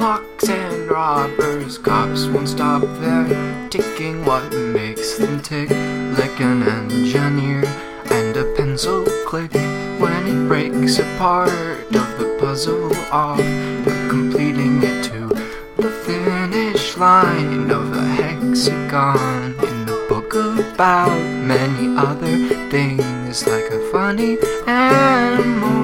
clocks and robbers. Cops won't stop their ticking what makes them tick. Like an engineer and a pencil click when it breaks a part of the puzzle off, completing it to the finish line of a hexagon in the book about many other things like a funny animal.